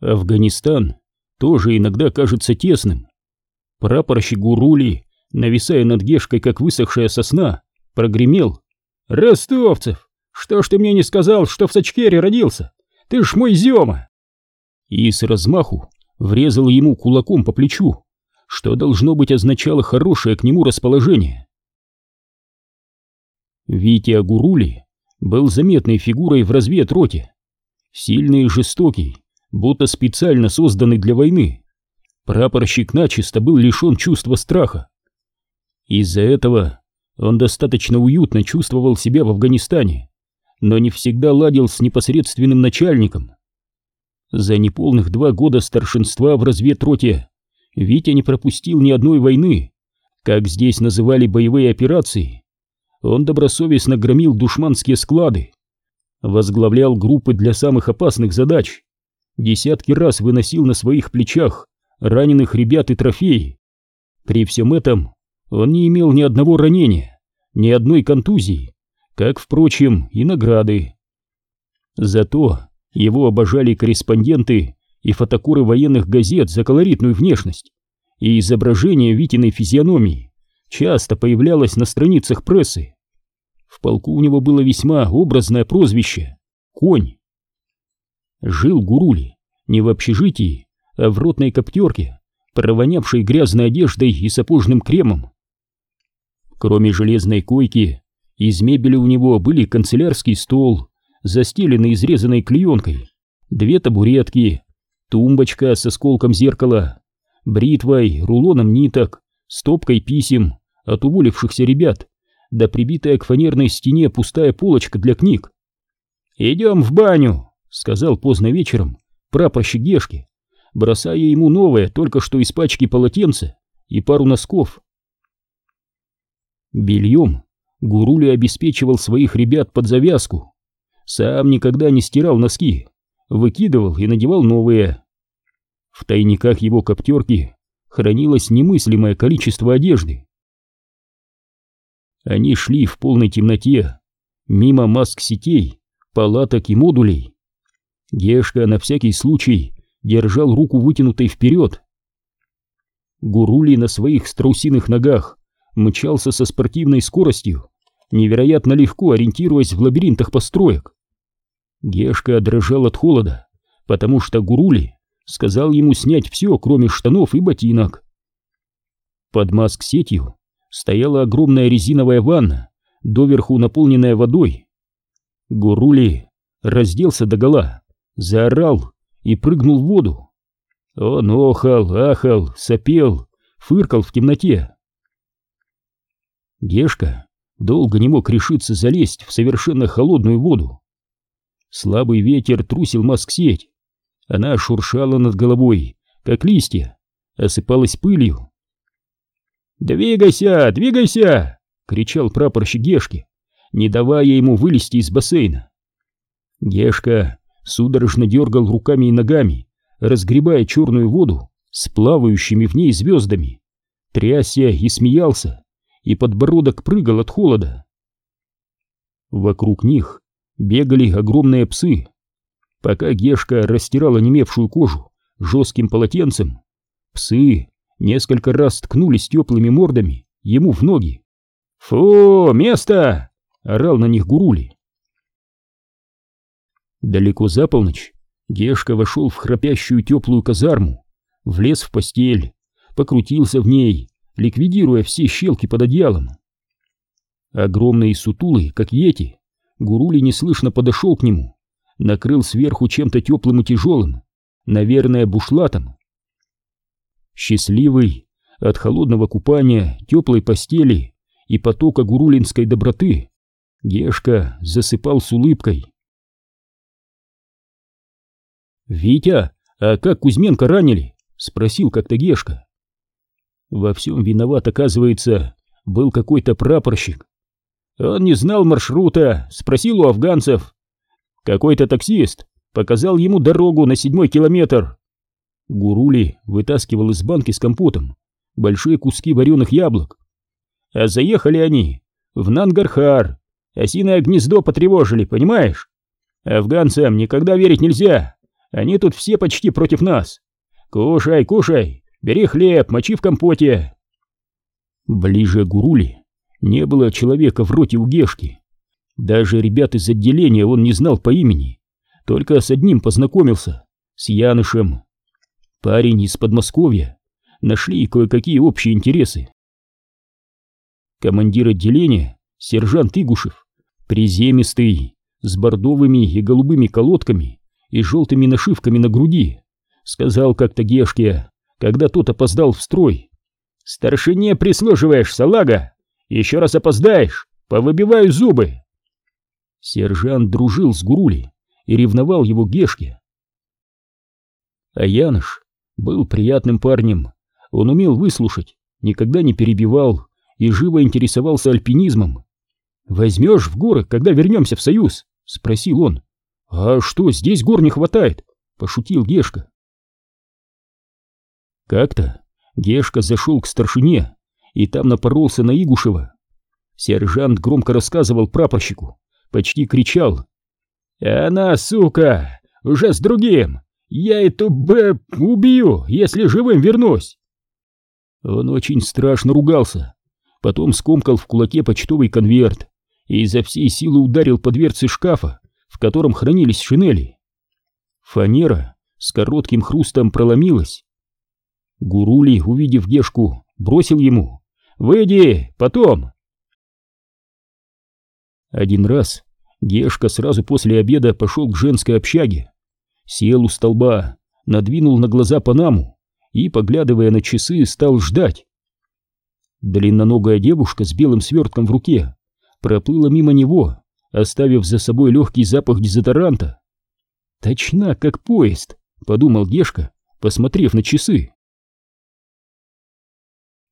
Афганистан тоже иногда кажется тесным. Прапорщик Гурули, нависая над Гешкой, как высохшая сосна, прогремел. «Ростовцев, что ж ты мне не сказал, что в Сачкере родился? Ты ж мой Зема!» И с размаху врезал ему кулаком по плечу, что должно быть означало хорошее к нему расположение. Витя Гурули был заметной фигурой в разведроте, сильный и жестокий, будто специально созданный для войны. Прапорщик начисто был лишен чувства страха. Из-за этого он достаточно уютно чувствовал себя в Афганистане, но не всегда ладил с непосредственным начальником. За неполных два года старшинства в разведроте Витя не пропустил ни одной войны, как здесь называли боевые операции. Он добросовестно громил душманские склады, возглавлял группы для самых опасных задач, десятки раз выносил на своих плечах раненых ребят и трофеи. При всем этом он не имел ни одного ранения, ни одной контузии, как, впрочем, и награды. Зато его обожали корреспонденты и фотокуры военных газет за колоритную внешность, и изображение Витиной физиономии часто появлялось на страницах прессы. В полку у него было весьма образное прозвище — «Конь». Жил Гурули не в общежитии, а в ротной коптерке, провонявшей грязной одеждой и сапожным кремом. Кроме железной койки, из мебели у него были канцелярский стол, застеленный изрезанной клеенкой, две табуретки, тумбочка со сколком зеркала, бритвой, рулоном ниток, стопкой писем от уволившихся ребят, да прибитая к фанерной стене пустая полочка для книг. «Идем в баню», — сказал поздно вечером прапорщик Гешки, бросая ему новое, только что из пачки полотенце и пару носков. Бельем Гурули обеспечивал своих ребят под завязку. Сам никогда не стирал носки, выкидывал и надевал новые. В тайниках его коптерки хранилось немыслимое количество одежды. Они шли в полной темноте, мимо маск-сетей, палаток и модулей. Гешка на всякий случай держал руку вытянутой вперед. Гурули на своих страусиных ногах мчался со спортивной скоростью, невероятно легко ориентируясь в лабиринтах построек. Гешка дрожал от холода, потому что Гурули сказал ему снять все, кроме штанов и ботинок. Под маск-сетью стояла огромная резиновая ванна, доверху наполненная водой. Гурули разделся догола, заорал и прыгнул в воду. Он охал, ахал, сопел, фыркал в темноте. Гешка долго не мог решиться залезть в совершенно холодную воду. Слабый ветер трусил маск-сеть. Она шуршала над головой, как листья, осыпалась пылью. «Двигайся, двигайся!» — кричал прапорщик Гешки, не давая ему вылезти из бассейна. Гешка судорожно дергал руками и ногами, разгребая черную воду с плавающими в ней звездами, трясся и смеялся, и подбородок прыгал от холода. Вокруг них бегали огромные псы. Пока Гешка растирала немевшую кожу жестким полотенцем, псы несколько раз ткнулись теплыми мордами ему в ноги. «Фу, место!» — орал на них Гурули. Далеко за полночь Гешка вошел в храпящую теплую казарму, влез в постель, покрутился в ней, ликвидируя все щелки под одеялом. Огромный и сутулый, как йети, Гурули неслышно подошел к нему, накрыл сверху чем-то теплым и тяжелым, наверное, бушлатом. Счастливый от холодного купания, теплой постели и потока гурулинской доброты, Гешка засыпал с улыбкой. «Витя, а как Кузьменко ранили?» — спросил как-то Гешка. Во всем виноват, оказывается, был какой-то прапорщик. Он не знал маршрута, спросил у афганцев. Какой-то таксист показал ему дорогу на седьмой километр. Гурули вытаскивал из банки с компотом большие куски вареных яблок. А заехали они в Нангархар, осиное гнездо потревожили, понимаешь? Афганцам никогда верить нельзя, Они тут все почти против нас. Кушай, кушай, бери хлеб, мочи в компоте. Ближе Гурули не было человека в роте у Гешки. Даже ребят из отделения он не знал по имени, только с одним познакомился, с Янышем. Парень из Подмосковья. Нашли кое-какие общие интересы. Командир отделения, сержант Игушев, приземистый, с бордовыми и голубыми колодками и желтыми нашивками на груди, сказал как-то Гешке, когда тот опоздал в строй. «Старшине прислуживаешь, салага! Еще раз опоздаешь, повыбиваю зубы!» Сержант дружил с Гурули и ревновал его Гешке. А Яныш был приятным парнем, он умел выслушать, никогда не перебивал и живо интересовался альпинизмом. «Возьмешь в горы, когда вернемся в Союз?» — спросил он. «А что, здесь гор не хватает?» — пошутил Гешка. Как-то Гешка зашел к старшине и там напоролся на Игушева. Сержант громко рассказывал прапорщику, почти кричал. «Она, сука, уже с другим! Я эту Б убью, если живым вернусь!» Он очень страшно ругался, потом скомкал в кулаке почтовый конверт и изо всей силы ударил по дверце шкафа, в котором хранились шинели. Фанера с коротким хрустом проломилась. Гурули, увидев Гешку, бросил ему «Выйди, потом!» Один раз Гешка сразу после обеда пошел к женской общаге, сел у столба, надвинул на глаза панаму и, поглядывая на часы, стал ждать. Длинноногая девушка с белым свертком в руке проплыла мимо него, оставив за собой легкий запах дезодоранта. «Точна, как поезд», — подумал Гешка, посмотрев на часы.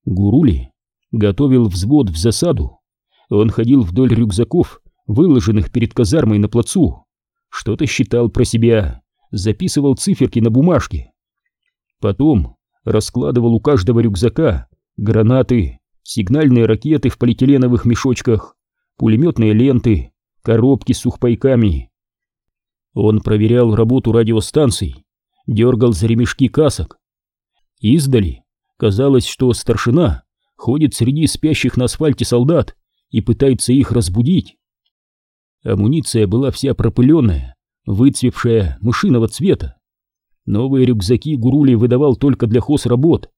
Гурули готовил взвод в засаду. Он ходил вдоль рюкзаков, выложенных перед казармой на плацу. Что-то считал про себя, записывал циферки на бумажке. Потом раскладывал у каждого рюкзака гранаты, сигнальные ракеты в полиэтиленовых мешочках, пулеметные ленты, коробки с сухпайками. Он проверял работу радиостанций, дергал за ремешки касок. Издали казалось, что старшина ходит среди спящих на асфальте солдат и пытается их разбудить. Амуниция была вся пропыленная, выцвевшая, мышиного цвета. Новые рюкзаки Гурули выдавал только для хозработ.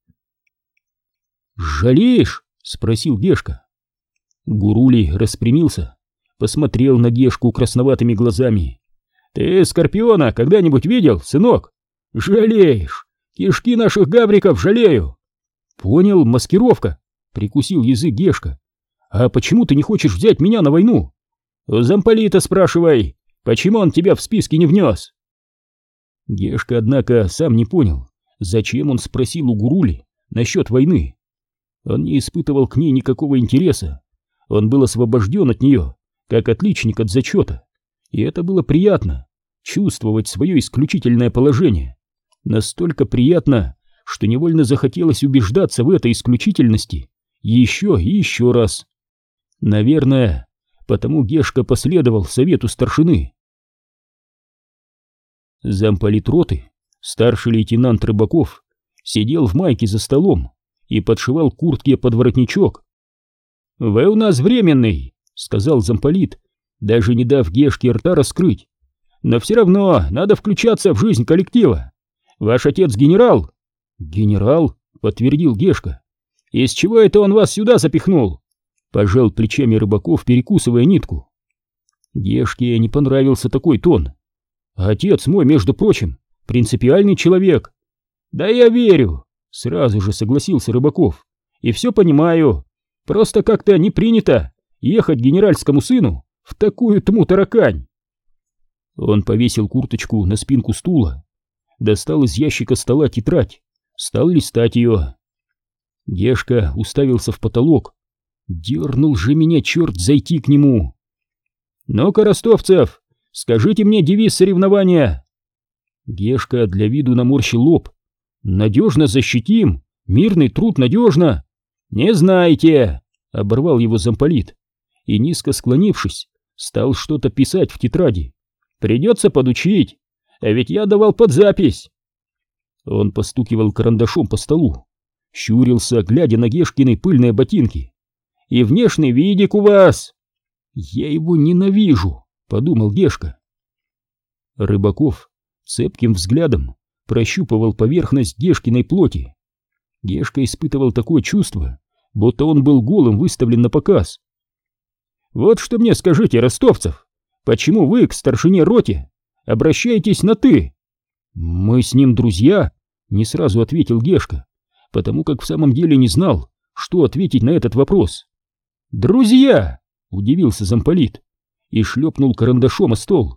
«Жалеешь?» — спросил Гешка. Гурули распрямился, посмотрел на Гешку красноватыми глазами. «Ты Скорпиона когда-нибудь видел, сынок? Жалеешь! Кишки наших гавриков жалею!» «Понял, маскировка!» — прикусил язык Гешка. «А почему ты не хочешь взять меня на войну?» «У замполита спрашивай, почему он тебя в списке не внес?» Гешка, однако, сам не понял, зачем он спросил у Гурули насчет войны. Он не испытывал к ней никакого интереса, он был освобожден от нее, как отличник от зачета. И это было приятно, чувствовать свое исключительное положение. Настолько приятно, что невольно захотелось убеждаться в этой исключительности еще и еще раз. Наверное, потому Гешка последовал совету старшины. Замполит роты, старший лейтенант Рыбаков, сидел в майке за столом и подшивал куртке под воротничок, «Вы у нас временный», — сказал замполит, даже не дав Гешке рта раскрыть. «Но все равно надо включаться в жизнь коллектива. Ваш отец генерал?» «Генерал», — подтвердил Гешка. «Из чего это он вас сюда запихнул?» Пожал плечами Рыбаков, перекусывая нитку. Гешке не понравился такой тон. «Отец мой, между прочим, принципиальный человек». «Да я верю», — сразу же согласился Рыбаков. «И все понимаю. Просто как-то не принято ехать генеральскому сыну в такую тму таракань. Он повесил курточку на спинку стула, достал из ящика стола тетрадь, стал листать ее. Гешка уставился в потолок. Дернул же меня черт зайти к нему. «Ну-ка, ростовцев, скажите мне девиз соревнования!» Гешка для виду наморщил лоб. «Надежно защитим! Мирный труд надежно!» «Не знаете!» — оборвал его замполит и, низко склонившись, стал что-то писать в тетради. «Придется подучить. а ведь я давал под запись. Он постукивал карандашом по столу, щурился, глядя на Гешкины пыльные ботинки. И внешний видик у вас. Я его ненавижу, подумал Гешка. Рыбаков цепким взглядом прощупывал поверхность Гешкиной плоти. Гешка испытывал такое чувство, будто он был голым выставлен на показ. «Вот что мне скажите, ростовцев, почему вы к старшине роте обращаетесь на «ты»?» «Мы с ним друзья», — не сразу ответил Гешка, потому как в самом деле не знал, что ответить на этот вопрос. «Друзья!» — удивился замполит и шлепнул карандашом о стол.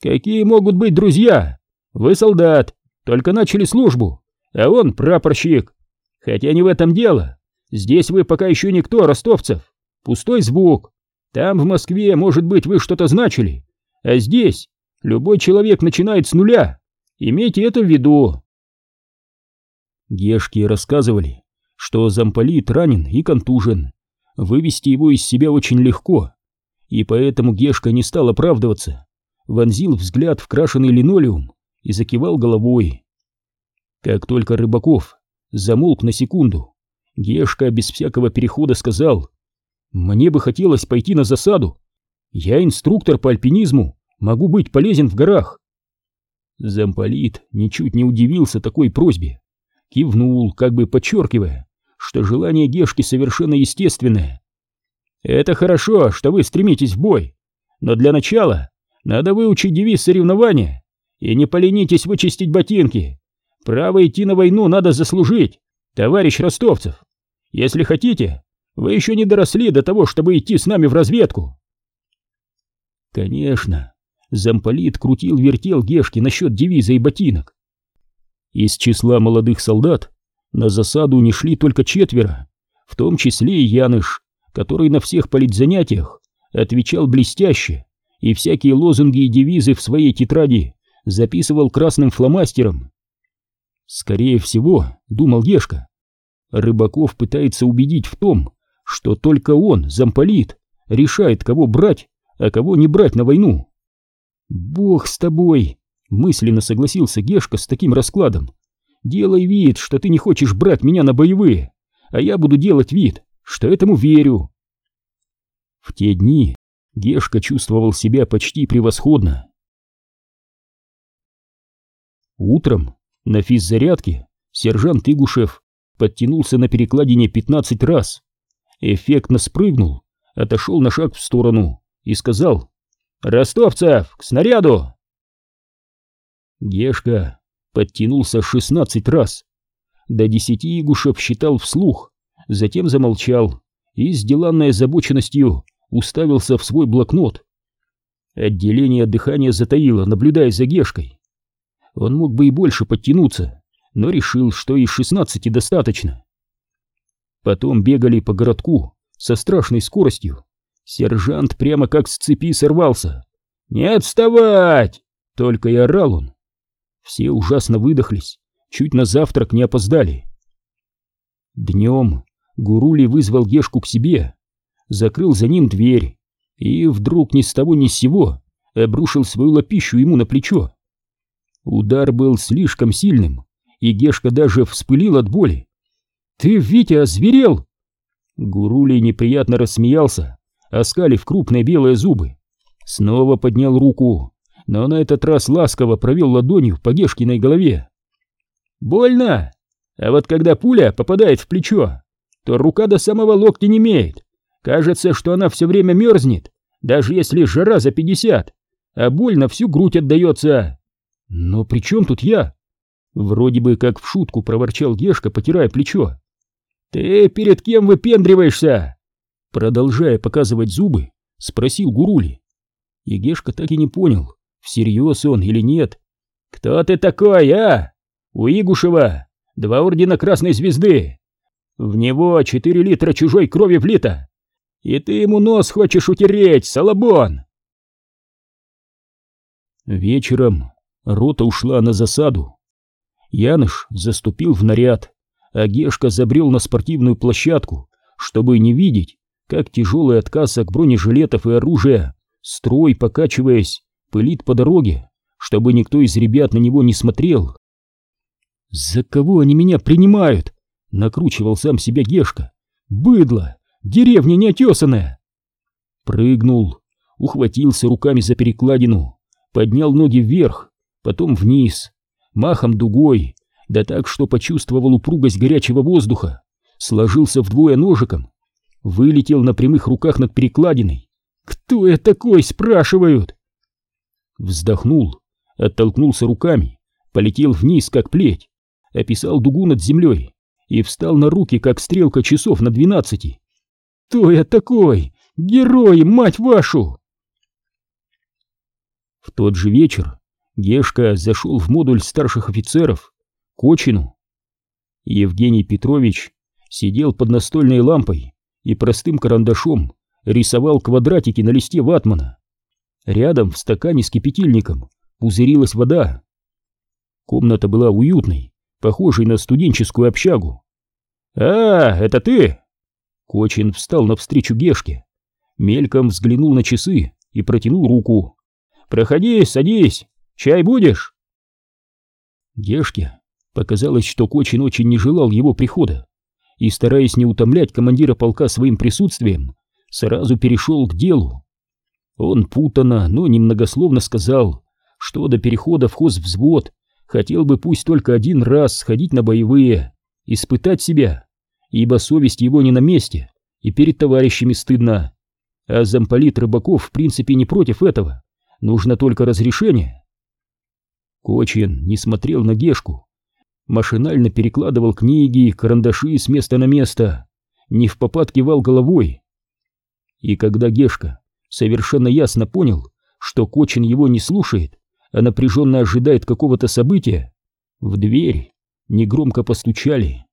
«Какие могут быть друзья? Вы солдат, только начали службу, а он прапорщик. Хотя не в этом дело. Здесь вы пока еще никто, ростовцев. Пустой звук. Там, в Москве, может быть, вы что-то значили. А здесь любой человек начинает с нуля. Имейте это в виду. Гешки рассказывали, что замполит ранен и контужен. Вывести его из себя очень легко. И поэтому Гешка не стал оправдываться. Вонзил взгляд в крашеный линолеум и закивал головой. Как только Рыбаков замолк на секунду, Гешка без всякого перехода сказал, «Мне бы хотелось пойти на засаду. Я инструктор по альпинизму, могу быть полезен в горах». Замполит ничуть не удивился такой просьбе, кивнул, как бы подчеркивая, что желание Гешки совершенно естественное. «Это хорошо, что вы стремитесь в бой, но для начала надо выучить девиз соревнования и не поленитесь вычистить ботинки. Право идти на войну надо заслужить, товарищ Ростовцев. Если хотите, вы еще не доросли до того, чтобы идти с нами в разведку. Конечно, замполит крутил-вертел Гешки насчет девиза и ботинок. Из числа молодых солдат на засаду не шли только четверо, в том числе и Яныш, который на всех политзанятиях отвечал блестяще и всякие лозунги и девизы в своей тетради записывал красным фломастером. Скорее всего, думал Гешка, Рыбаков пытается убедить в том, что только он, замполит, решает, кого брать, а кого не брать на войну. «Бог с тобой!» — мысленно согласился Гешка с таким раскладом. «Делай вид, что ты не хочешь брать меня на боевые, а я буду делать вид, что этому верю». В те дни Гешка чувствовал себя почти превосходно. Утром на физзарядке сержант Игушев подтянулся на перекладине 15 раз, эффектно спрыгнул, отошел на шаг в сторону и сказал «Ростовцев, к снаряду!» Гешка подтянулся 16 раз. До десяти Игушев считал вслух, затем замолчал и с деланной озабоченностью уставился в свой блокнот. Отделение дыхания затаило, наблюдая за Гешкой. Он мог бы и больше подтянуться, но решил, что и шестнадцати достаточно. Потом бегали по городку со страшной скоростью. Сержант прямо как с цепи сорвался. «Не отставать!» — только и орал он. Все ужасно выдохлись, чуть на завтрак не опоздали. Днем Гурули вызвал Гешку к себе, закрыл за ним дверь и вдруг ни с того ни с сего обрушил свою лапищу ему на плечо. Удар был слишком сильным, и Гешка даже вспылил от боли. «Ты, Витя, озверел!» Гурулей неприятно рассмеялся, оскалив крупные белые зубы. Снова поднял руку, но на этот раз ласково провел ладонью по Гешкиной голове. «Больно! А вот когда пуля попадает в плечо, то рука до самого локтя не имеет. Кажется, что она все время мерзнет, даже если жара за пятьдесят, а боль на всю грудь отдается. Но при чем тут я? Вроде бы как в шутку проворчал Гешка, потирая плечо. «Ты перед кем выпендриваешься?» Продолжая показывать зубы, спросил Гурули. И Гешка так и не понял, всерьез он или нет. «Кто ты такой, а? У Игушева два ордена Красной Звезды. В него четыре литра чужой крови влито. И ты ему нос хочешь утереть, Салабон!» Вечером рота ушла на засаду. Яныш заступил в наряд, а Гешка забрел на спортивную площадку, чтобы не видеть, как тяжелый отказ от бронежилетов и оружия, строй покачиваясь, пылит по дороге, чтобы никто из ребят на него не смотрел. «За кого они меня принимают?» — накручивал сам себя Гешка. «Быдло! Деревня неотесанная!» Прыгнул, ухватился руками за перекладину, поднял ноги вверх, потом вниз, махом дугой, да так, что почувствовал упругость горячего воздуха, сложился вдвое ножиком, вылетел на прямых руках над перекладиной. «Кто я такой?» — спрашивают. Вздохнул, оттолкнулся руками, полетел вниз, как плеть, описал дугу над землей и встал на руки, как стрелка часов на двенадцати. «Кто я такой? Герой, мать вашу!» В тот же вечер Гешка зашел в модуль старших офицеров, Кочину. Евгений Петрович сидел под настольной лампой и простым карандашом рисовал квадратики на листе ватмана. Рядом в стакане с кипятильником пузырилась вода. Комната была уютной, похожей на студенческую общагу. «А, это ты?» Кочин встал навстречу Гешке, мельком взглянул на часы и протянул руку. «Проходи, садись, чай будешь?» Гешке показалось, что Кочин очень не желал его прихода, и, стараясь не утомлять командира полка своим присутствием, сразу перешел к делу. Он путано, но немногословно сказал, что до перехода в хозвзвод хотел бы пусть только один раз сходить на боевые, испытать себя, ибо совесть его не на месте, и перед товарищами стыдно. А замполит Рыбаков в принципе не против этого, нужно только разрешение. Кочин не смотрел на Гешку, машинально перекладывал книги, карандаши с места на место, не в попад кивал головой. И когда Гешка совершенно ясно понял, что Кочин его не слушает, а напряженно ожидает какого-то события, в дверь негромко постучали.